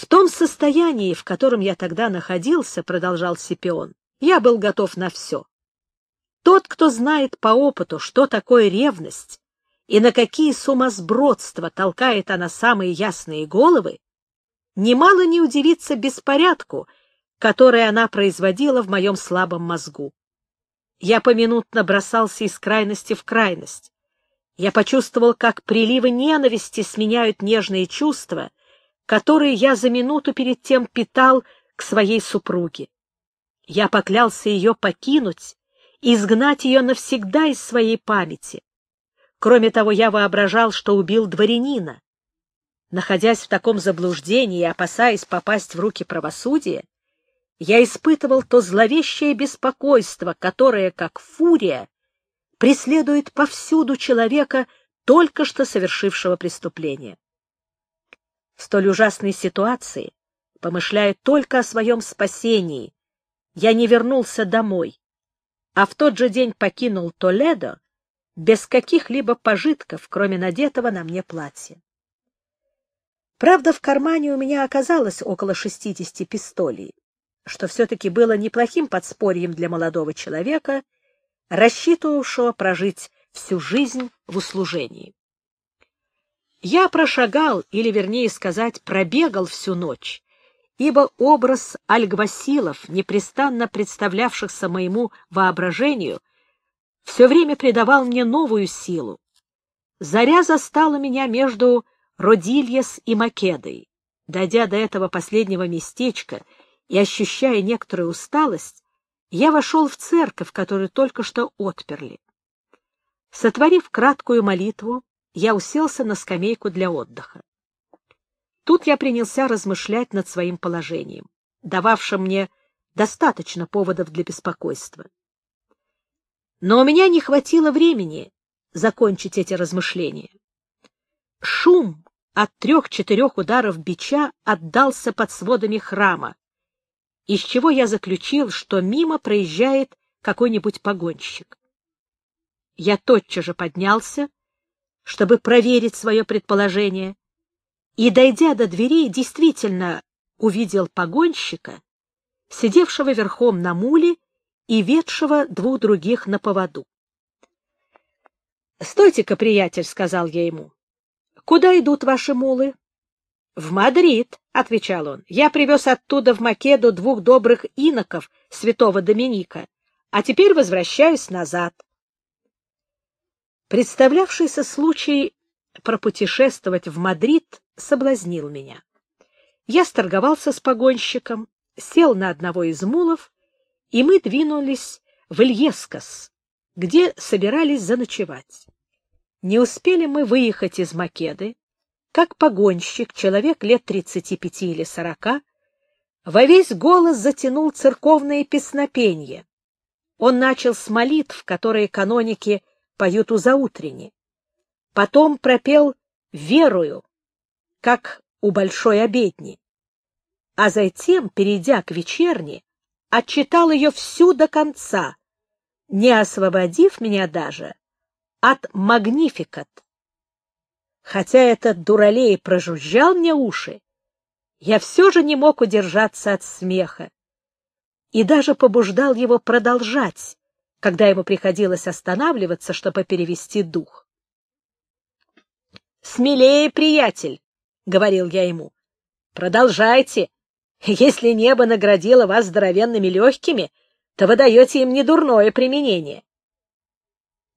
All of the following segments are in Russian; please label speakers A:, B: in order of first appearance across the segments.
A: В том состоянии, в котором я тогда находился, продолжал Сипион, я был готов на все. Тот, кто знает по опыту, что такое ревность и на какие сумасбродства толкает она самые ясные головы, немало не удивится беспорядку, который она производила в моем слабом мозгу. Я поминутно бросался из крайности в крайность. Я почувствовал, как приливы ненависти сменяют нежные чувства, которые я за минуту перед тем питал к своей супруге. Я поклялся ее покинуть, изгнать ее навсегда из своей памяти. Кроме того, я воображал, что убил дворянина. Находясь в таком заблуждении и опасаясь попасть в руки правосудия, я испытывал то зловещее беспокойство, которое, как фурия, преследует повсюду человека, только что совершившего преступление. В столь ужасной ситуации, помышляя только о своем спасении, я не вернулся домой, а в тот же день покинул Толедо без каких-либо пожитков, кроме надетого на мне платья. Правда, в кармане у меня оказалось около шестидесяти пистолей что все-таки было неплохим подспорьем для молодого человека, рассчитывавшего прожить всю жизнь в услужении. Я прошагал, или, вернее сказать, пробегал всю ночь, ибо образ альгвасилов, непрестанно представлявшихся моему воображению, все время придавал мне новую силу. Заря застала меня между Родильес и Македой. Дойдя до этого последнего местечка — и, ощущая некоторую усталость, я вошел в церковь, которую только что отперли. Сотворив краткую молитву, я уселся на скамейку для отдыха. Тут я принялся размышлять над своим положением, дававшим мне достаточно поводов для беспокойства. Но у меня не хватило времени закончить эти размышления. Шум от трех-четырех ударов бича отдался под сводами храма, из чего я заключил, что мимо проезжает какой-нибудь погонщик. Я тотчас же поднялся, чтобы проверить свое предположение, и, дойдя до дверей, действительно увидел погонщика, сидевшего верхом на муле и ведшего двух других на поводу. — Стойте-ка, приятель, — сказал я ему. — Куда идут ваши мулы? — В Мадрид, — отвечал он. — Я привез оттуда в Македу двух добрых иноков святого Доминика, а теперь возвращаюсь назад. Представлявшийся случай пропутешествовать в Мадрид соблазнил меня. Я сторговался с погонщиком, сел на одного из мулов, и мы двинулись в Ильескас, где собирались заночевать. Не успели мы выехать из Македы, как погонщик, человек лет тридцати пяти или сорока, во весь голос затянул церковное песнопение. Он начал с молитв, которые каноники поют у заутрени. Потом пропел «Верую», как у большой обедни. А затем, перейдя к вечерне, отчитал ее всю до конца, не освободив меня даже от «Магнификат», Хотя этот дуралей прожужжал мне уши, я все же не мог удержаться от смеха и даже побуждал его продолжать, когда ему приходилось останавливаться, чтобы перевести дух. «Смелее, приятель!» — говорил я ему. «Продолжайте. Если небо наградило вас здоровенными легкими, то вы даете им недурное применение».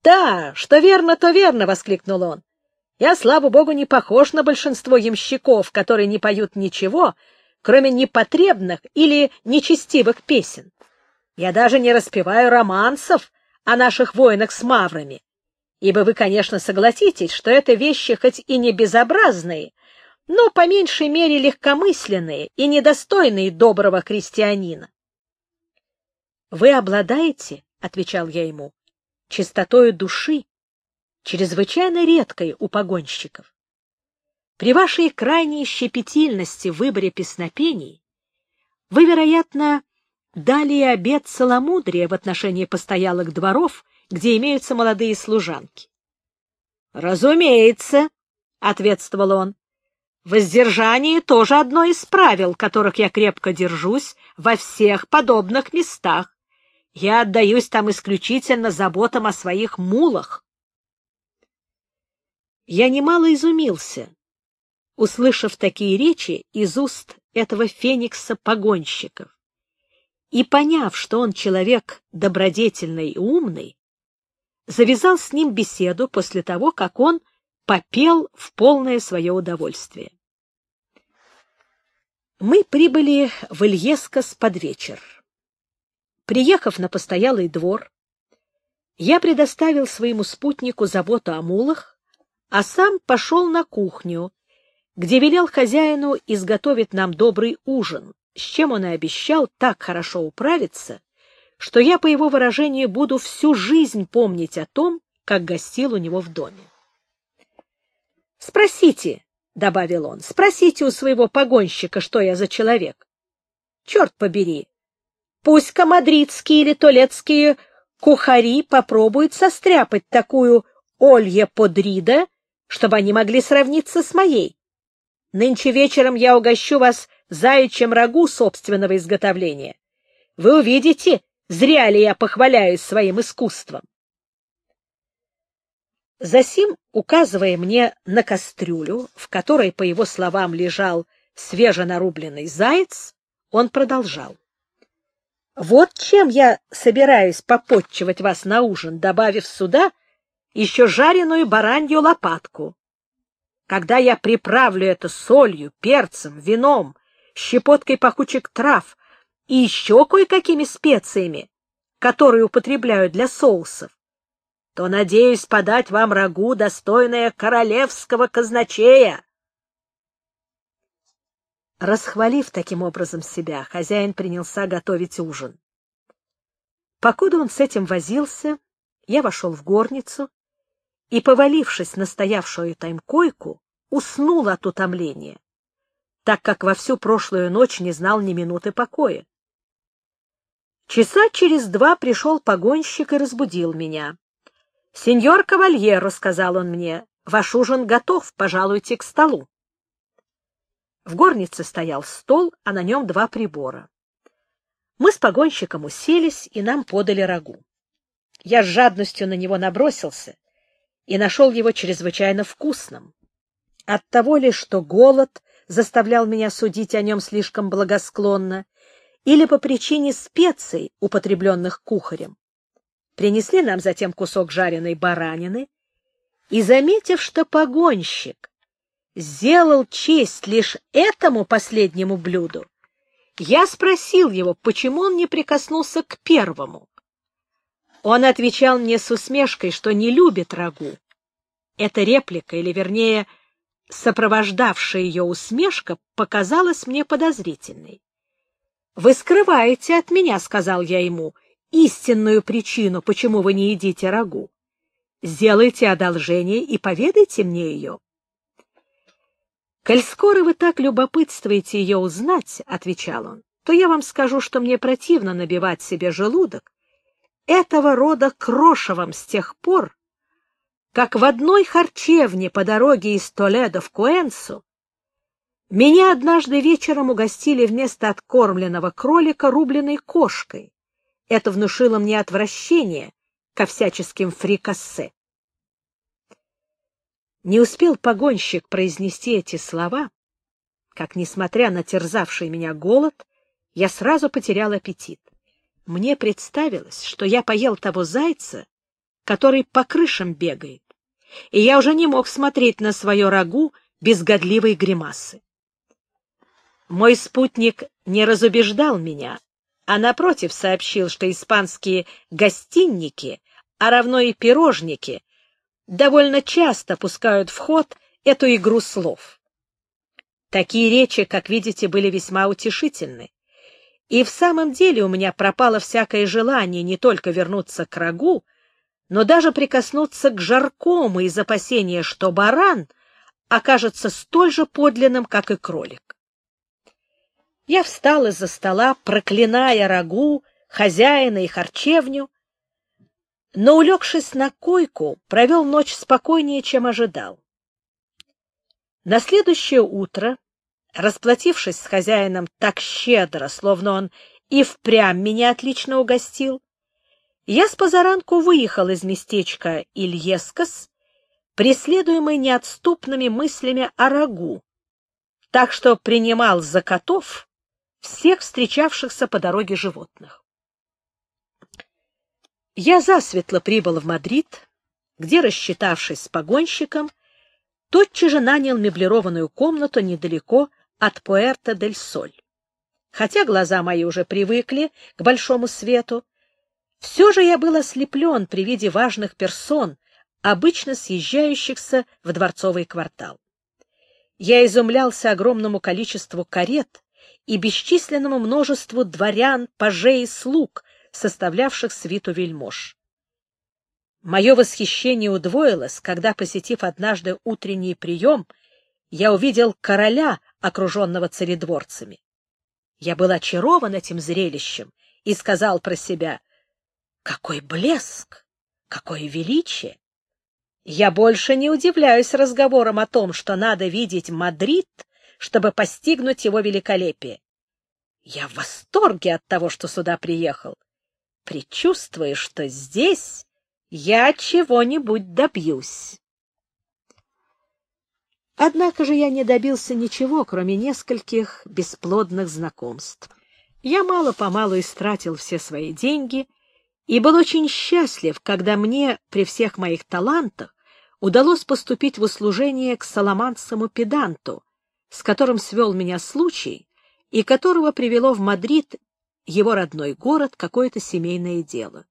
A: «Да, что верно, то верно!» — воскликнул он. Я, слава богу, не похож на большинство ямщиков, которые не поют ничего, кроме непотребных или нечестивых песен. Я даже не распеваю романсов о наших войнах с маврами, ибо вы, конечно, согласитесь, что это вещи хоть и не безобразные, но по меньшей мере легкомысленные и недостойные доброго крестьянина. — Вы обладаете, — отвечал я ему, — чистотою души, чрезвычайно редкой у погонщиков. При вашей крайней щепетильности в выборе песнопений вы, вероятно, дали обет целомудрия в отношении постоялых дворов, где имеются молодые служанки. — Разумеется, — ответствовал он, Воздержание тоже одно из правил, которых я крепко держусь во всех подобных местах. Я отдаюсь там исключительно заботам о своих мулах. Я немало изумился, услышав такие речи из уст этого феникса погонщиков. И поняв, что он человек добродетельный и умный, завязал с ним беседу после того, как он попел в полное свое удовольствие. Мы прибыли в Ильескос под вечер. Приехав на постоялый двор, я предоставил своему спутнику заботу о мулах, а сам пошел на кухню, где велел хозяину изготовить нам добрый ужин, с чем он и обещал так хорошо управиться, что я, по его выражению, буду всю жизнь помнить о том, как гостил у него в доме. «Спросите», — добавил он, — «спросите у своего погонщика, что я за человек. Черт побери, пусть-ка мадридские или толецкие кухари попробуют состряпать такую Олье Подрида, чтобы они могли сравниться с моей. Нынче вечером я угощу вас заячьим рагу собственного изготовления. Вы увидите, Зря ли я похваляюсь своим искусством? Засим, указывая мне на кастрюлю, в которой, по его словам, лежал свеженарубленный заяц, он продолжал. Вот чем я собираюсь попотчевать вас на ужин, добавив сюда еще жареную баранью лопатку. Когда я приправлю это солью, перцем, вином, щепоткой пахучих трав, и еще кое-какими специями, которые употребляют для соусов, то надеюсь подать вам рагу, достойное королевского казначея. Расхвалив таким образом себя, хозяин принялся готовить ужин. Покуда он с этим возился, я вошел в горницу и, повалившись на стоявшую там койку, уснул от утомления, так как во всю прошлую ночь не знал ни минуты покоя. Часа через два пришел погонщик и разбудил меня. — Сеньор Кавальеро, — сказал он мне, — ваш ужин готов, пожалуйте к столу. В горнице стоял стол, а на нем два прибора. Мы с погонщиком уселись, и нам подали рагу. Я с жадностью на него набросился и нашел его чрезвычайно вкусным. От того ли, что голод заставлял меня судить о нем слишком благосклонно, или по причине специй, употребленных кухарем. Принесли нам затем кусок жареной баранины, и, заметив, что погонщик сделал честь лишь этому последнему блюду, я спросил его, почему он не прикоснулся к первому. Он отвечал мне с усмешкой, что не любит рагу. Эта реплика, или, вернее, сопровождавшая ее усмешка, показалась мне подозрительной. — Вы скрываете от меня, — сказал я ему, — истинную причину, почему вы не едите рагу. Сделайте одолжение и поведайте мне ее. — Коль скоро вы так любопытствуете ее узнать, — отвечал он, — то я вам скажу, что мне противно набивать себе желудок этого рода крошевом с тех пор, как в одной харчевне по дороге из Толедо в Куэнсу меня однажды вечером угостили вместо откормленного кролика рубленой кошкой. Это внушило мне отвращение ко всяческим фрикассе. Не успел погонщик произнести эти слова, как, несмотря на терзавший меня голод, я сразу потерял аппетит. Мне представилось, что я поел того зайца, который по крышам бегает, и я уже не мог смотреть на свое рагу без годливой гримасы. Мой спутник не разубеждал меня, а напротив сообщил, что испанские гостинники, а равно и пирожники, довольно часто пускают в ход эту игру слов. Такие речи, как видите, были весьма утешительны. И в самом деле у меня пропало всякое желание не только вернуться к рагу, но даже прикоснуться к жаркому из опасения, что баран окажется столь же подлинным, как и кролик. Я встал из-за стола, проклиная рагу, хозяина и харчевню, но, улегшись на койку, провел ночь спокойнее, чем ожидал. На следующее утро, расплатившись с хозяином так щедро, словно он и впрямь меня отлично угостил, я с позаранку выехал из местечка Ильескас, преследуемый неотступными мыслями о рагу, так что принимал за котов всех встречавшихся по дороге животных. Я засветло прибыл в Мадрид, где, рассчитавшись с погонщиком, тотчас же нанял меблированную комнату недалеко от Пуэрто-дель-Соль. Хотя глаза мои уже привыкли к большому свету, все же я был ослеплен при виде важных персон, обычно съезжающихся в дворцовый квартал. Я изумлялся огромному количеству карет и бесчисленному множеству дворян, пажей и слуг, составлявших свиту вельмож. Мое восхищение удвоилось, когда, посетив однажды утренний прием, я увидел короля, окруженного царедворцами. Я был очарован этим зрелищем и сказал про себя, «Какой блеск! Какое величие!» Я больше не удивляюсь разговорам о том, что надо видеть Мадрид, чтобы постигнуть его великолепие. Я в восторге от того, что сюда приехал. Предчувствую, что здесь я чего-нибудь добьюсь. Однако же я не добился ничего, кроме нескольких бесплодных знакомств. Я мало-помалу истратил все свои деньги и был очень счастлив, когда мне при всех моих талантах удалось поступить в услужение к саламанскому педанту, с которым свел меня случай и которого привело в Мадрид его родной город какое-то семейное дело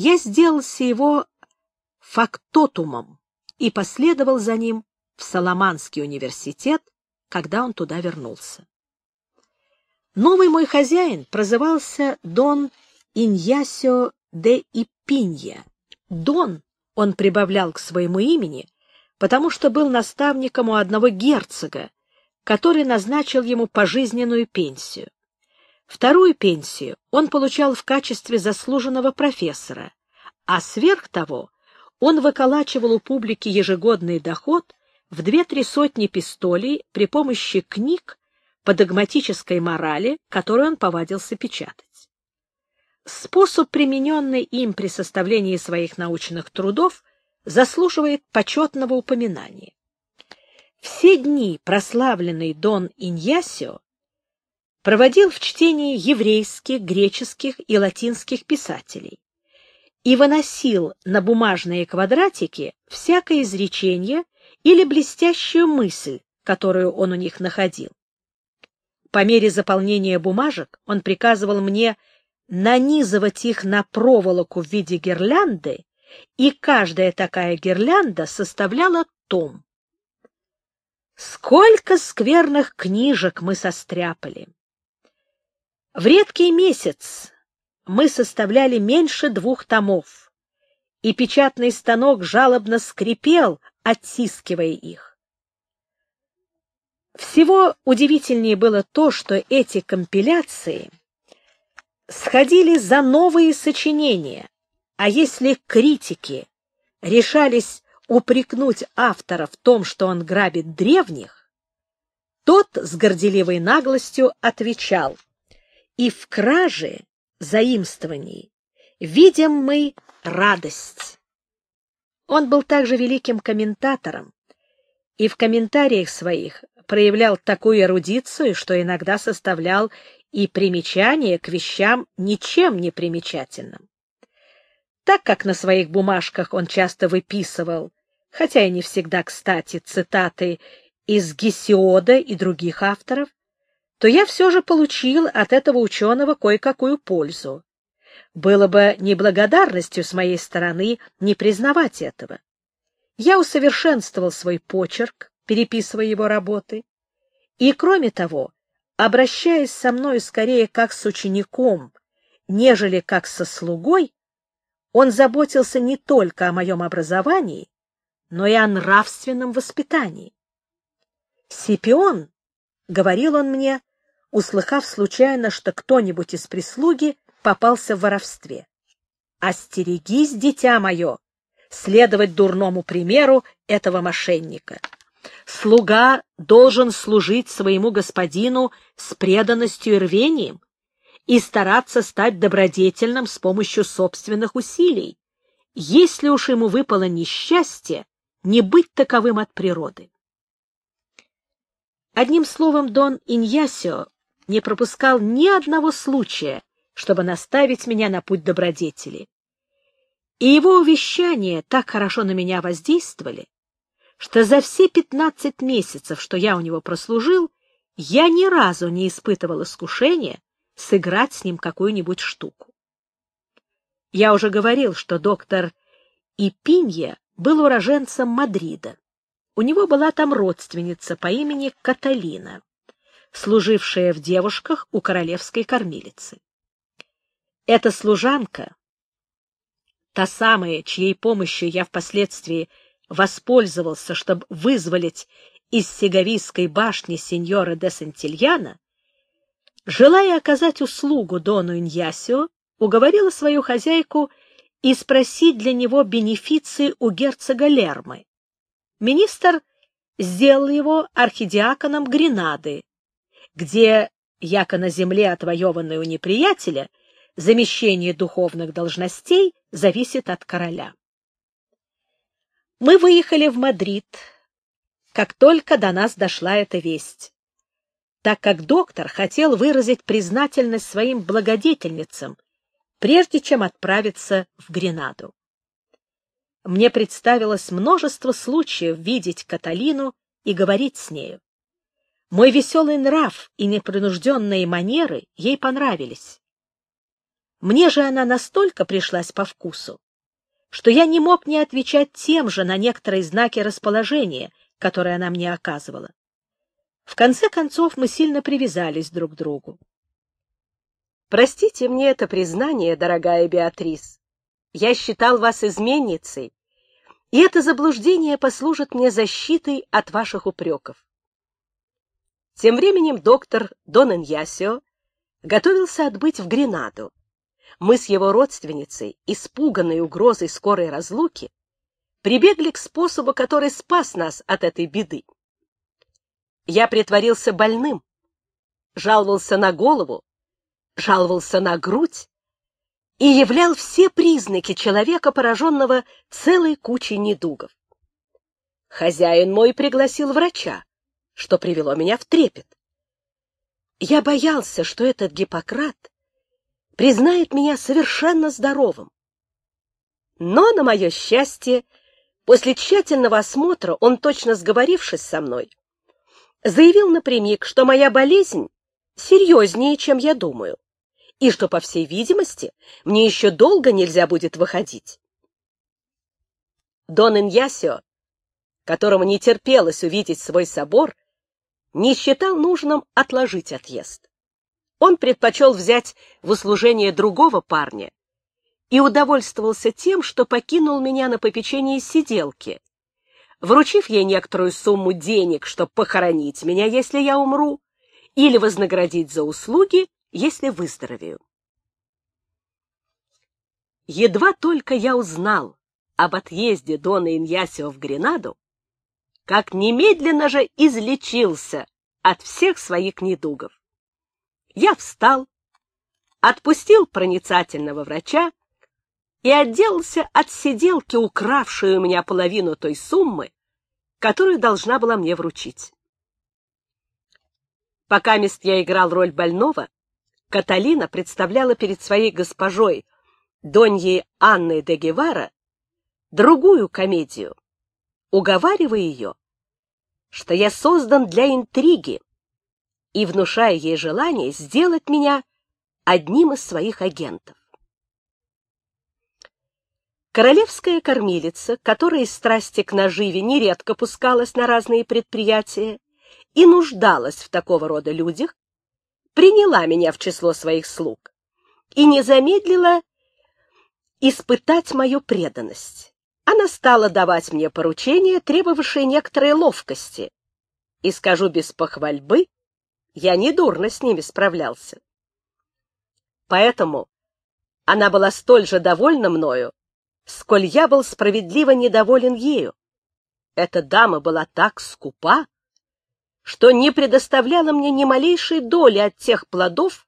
A: я сделался его фактотумом и последовал за ним в Соломанский университет, когда он туда вернулся. Новый мой хозяин прозывался Дон Иньясио де Ипинья. Дон он прибавлял к своему имени, потому что был наставником у одного герцога, который назначил ему пожизненную пенсию. Вторую пенсию он получал в качестве заслуженного профессора, а сверх того он выколачивал у публики ежегодный доход в две-три сотни пистолей при помощи книг по догматической морали, которые он повадился печатать. Способ, примененный им при составлении своих научных трудов, заслуживает почетного упоминания. Все дни прославленный Дон Иньясио проводил в чтении еврейских, греческих и латинских писателей и выносил на бумажные квадратики всякое изречение или блестящую мысль, которую он у них находил. По мере заполнения бумажек он приказывал мне нанизывать их на проволоку в виде гирлянды, и каждая такая гирлянда составляла том. Сколько скверных книжек мы состряпали! В редкий месяц мы составляли меньше двух томов, и печатный станок жалобно скрипел, оттискивая их. Всего удивительнее было то, что эти компиляции сходили за новые сочинения, а если критики решались упрекнуть автора в том, что он грабит древних, тот с горделивой наглостью отвечал — и в краже заимствований видим мы радость. Он был также великим комментатором и в комментариях своих проявлял такую эрудицию, что иногда составлял и примечания к вещам ничем не примечательным. Так как на своих бумажках он часто выписывал, хотя и не всегда кстати, цитаты из Гесиода и других авторов, то я все же получил от этого ученого кое-какую пользу. Было бы неблагодарностью с моей стороны не признавать этого. Я усовершенствовал свой почерк, переписывая его работы, и, кроме того, обращаясь со мной скорее как с учеником, нежели как со слугой, он заботился не только о моем образовании, но и о нравственном воспитании. Сипион, — говорил он мне, услыхав случайно, что кто-нибудь из прислуги попался в воровстве. «Остерегись, дитя мое, следовать дурному примеру этого мошенника. Слуга должен служить своему господину с преданностью и рвением и стараться стать добродетельным с помощью собственных усилий, если уж ему выпало несчастье не быть таковым от природы. Одним словом, Дон Иньясио не пропускал ни одного случая, чтобы наставить меня на путь добродетели. И его увещания так хорошо на меня воздействовали, что за все пятнадцать месяцев, что я у него прослужил, я ни разу не испытывал искушения сыграть с ним какую-нибудь штуку. Я уже говорил, что доктор Ипинья был уроженцем Мадрида. У него была там родственница по имени Каталина, служившая в девушках у королевской кормилицы. Эта служанка, та самая, чьей помощью я впоследствии воспользовался, чтобы вызволить из Сеговийской башни сеньора де Сантильяна, желая оказать услугу Дону Иньясио, уговорила свою хозяйку и спросить для него бенефиции у герцога Лермы. Министр сделал его архидиаконом Гренады, где, яко на земле, отвоеванной у неприятеля, замещение духовных должностей зависит от короля. Мы выехали в Мадрид, как только до нас дошла эта весть, так как доктор хотел выразить признательность своим благодетельницам, прежде чем отправиться в Гренаду. Мне представилось множество случаев видеть Каталину и говорить с нею. Мой веселый нрав и непринужденные манеры ей понравились. Мне же она настолько пришлась по вкусу, что я не мог не отвечать тем же на некоторые знаки расположения, которые она мне оказывала. В конце концов мы сильно привязались друг к другу. Простите мне это признание, дорогая Беатрис. Я считал вас изменницей, и это заблуждение послужит мне защитой от ваших упреков. Тем временем доктор Дон Иньясио готовился отбыть в Гренаду мы с его родственницей, испуганной угрозой скорой разлуки, прибегли к способу, который спас нас от этой беды. Я притворился больным, жаловался на голову, жаловался на грудь и являл все признаки человека, пораженного целой кучей недугов. Хозяин мой пригласил врача, что привело меня в трепет. Я боялся, что этот Гиппократ признает меня совершенно здоровым. Но, на мое счастье, после тщательного осмотра он, точно сговорившись со мной, заявил напрямик, что моя болезнь серьезнее, чем я думаю, и что, по всей видимости, мне еще долго нельзя будет выходить. Дон Иньясио, которому не терпелось увидеть свой собор, не считал нужным отложить отъезд. Он предпочел взять в услужение другого парня и удовольствовался тем, что покинул меня на попечении сиделки, вручив ей некоторую сумму денег, чтобы похоронить меня, если я умру, или вознаградить за услуги, если выздоровею. Едва только я узнал об отъезде Дона Иньясио в Гренаду, как немедленно же излечился от всех своих недугов. Я встал, отпустил проницательного врача и отделался от сиделки, укравшей у меня половину той суммы, которую должна была мне вручить. Пока мест я играл роль больного, Каталина представляла перед своей госпожой, Доньей Анной де Гевара, другую комедию, уговаривая ее, что я создан для интриги, и внушая ей желание сделать меня одним из своих агентов. Королевская кормилица, которая из страсти к наживе нередко пускалась на разные предприятия и нуждалась в такого рода людях, приняла меня в число своих слуг и не замедлила испытать мою преданность. Она стала давать мне поручения, требовавшие некоторой ловкости, и, скажу без похвальбы, я недурно с ними справлялся. Поэтому она была столь же довольна мною, сколь я был справедливо недоволен ею. Эта дама была так скупа, что не предоставляла мне ни малейшей доли от тех плодов,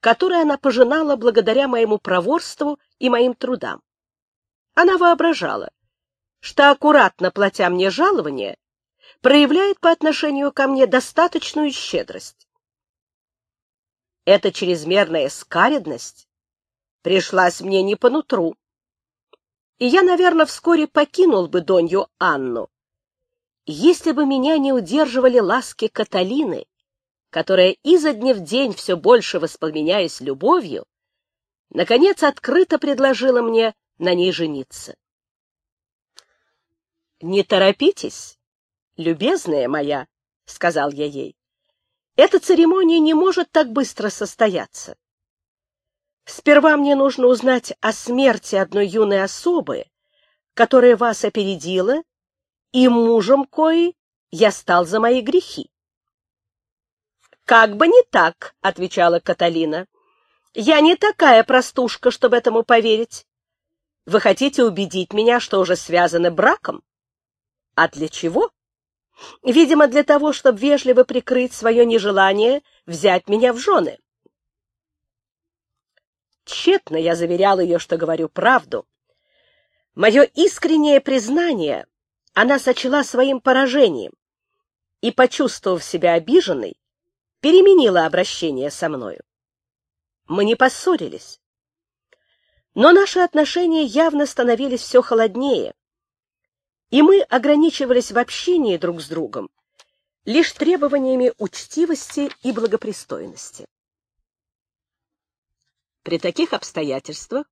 A: которые она пожинала благодаря моему проворству и моим трудам. Она воображала, что, аккуратно платя мне жалование, проявляет по отношению ко мне достаточную щедрость. Эта чрезмерная скаредность пришлась мне не по нутру, и я, наверное, вскоре покинул бы Донью Анну, если бы меня не удерживали ласки Каталины, которая изо дня в день все больше воспламеняясь любовью, наконец открыто предложила мне на ней жениться. «Не торопитесь, любезная моя», — сказал я ей. «Эта церемония не может так быстро состояться. Сперва мне нужно узнать о смерти одной юной особы, которая вас опередила и мужем кои я стал за мои грехи. «Как бы не так», — отвечала Каталина. «Я не такая простушка, чтобы этому поверить. Вы хотите убедить меня, что уже связаны браком? А для чего? Видимо, для того, чтобы вежливо прикрыть свое нежелание взять меня в жены». Тщетно я заверял ее, что говорю правду. Мое искреннее признание она сочла своим поражением и, почувствовав себя обиженной, переменила обращение со мною. Мы не поссорились, но наши отношения явно становились все холоднее, и мы ограничивались в общении друг с другом лишь требованиями учтивости и благопристойности. При таких обстоятельствах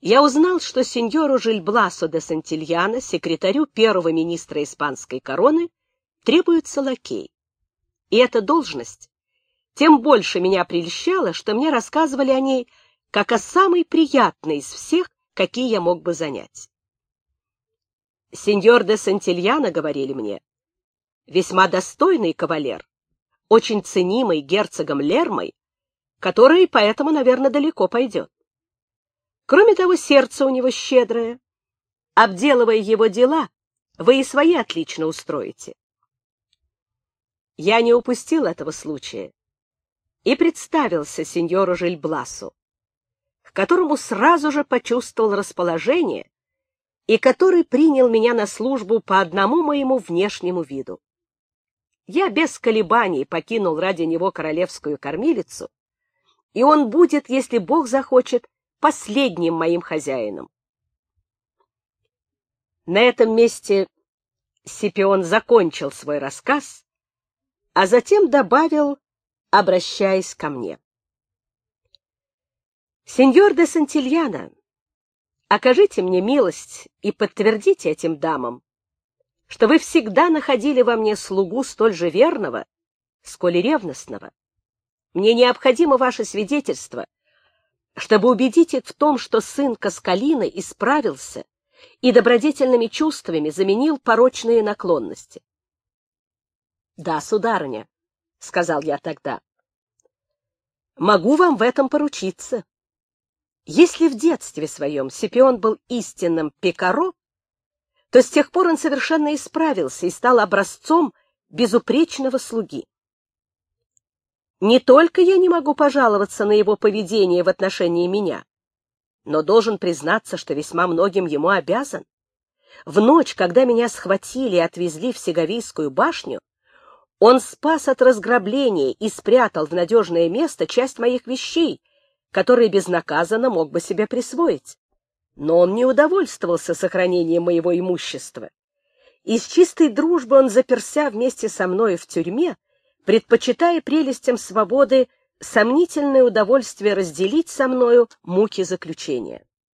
A: я узнал, что сеньору Жильбласо де Сантильяно, секретарю первого министра испанской короны, требуется лакей. И эта должность тем больше меня прельщала, что мне рассказывали о ней как о самой приятной из всех, какие я мог бы занять. Сеньор де Сантильяно, говорили мне, весьма достойный кавалер, очень ценимый герцогом Лермой, который поэтому, наверное, далеко пойдет. Кроме того, сердце у него щедрое. Обделывая его дела, вы и свои отлично устроите. Я не упустил этого случая и представился сеньору Жильбласу, к которому сразу же почувствовал расположение и который принял меня на службу по одному моему внешнему виду. Я без колебаний покинул ради него королевскую кормилицу, и он будет, если Бог захочет, последним моим хозяином. На этом месте Сипион закончил свой рассказ, а затем добавил, обращаясь ко мне. «Сеньор де Сантильяна, окажите мне милость и подтвердите этим дамам, что вы всегда находили во мне слугу столь же верного, сколь и ревностного. Мне необходимо ваше свидетельство, чтобы убедить их в том, что сын Каскалины исправился и добродетельными чувствами заменил порочные наклонности. — Да, сударыня, — сказал я тогда, — могу вам в этом поручиться. Если в детстве своем Сипион был истинным пекаро, то с тех пор он совершенно исправился и стал образцом безупречного слуги. Не только я не могу пожаловаться на его поведение в отношении меня, но должен признаться, что весьма многим ему обязан. В ночь, когда меня схватили и отвезли в Сеговийскую башню, он спас от разграбления и спрятал в надежное место часть моих вещей, которые безнаказанно мог бы себе присвоить. Но он не удовольствовался сохранением моего имущества. Из чистой дружбы он заперся вместе со мной в тюрьме, предпочитая прелестям свободы сомнительное удовольствие разделить со мною муки заключения.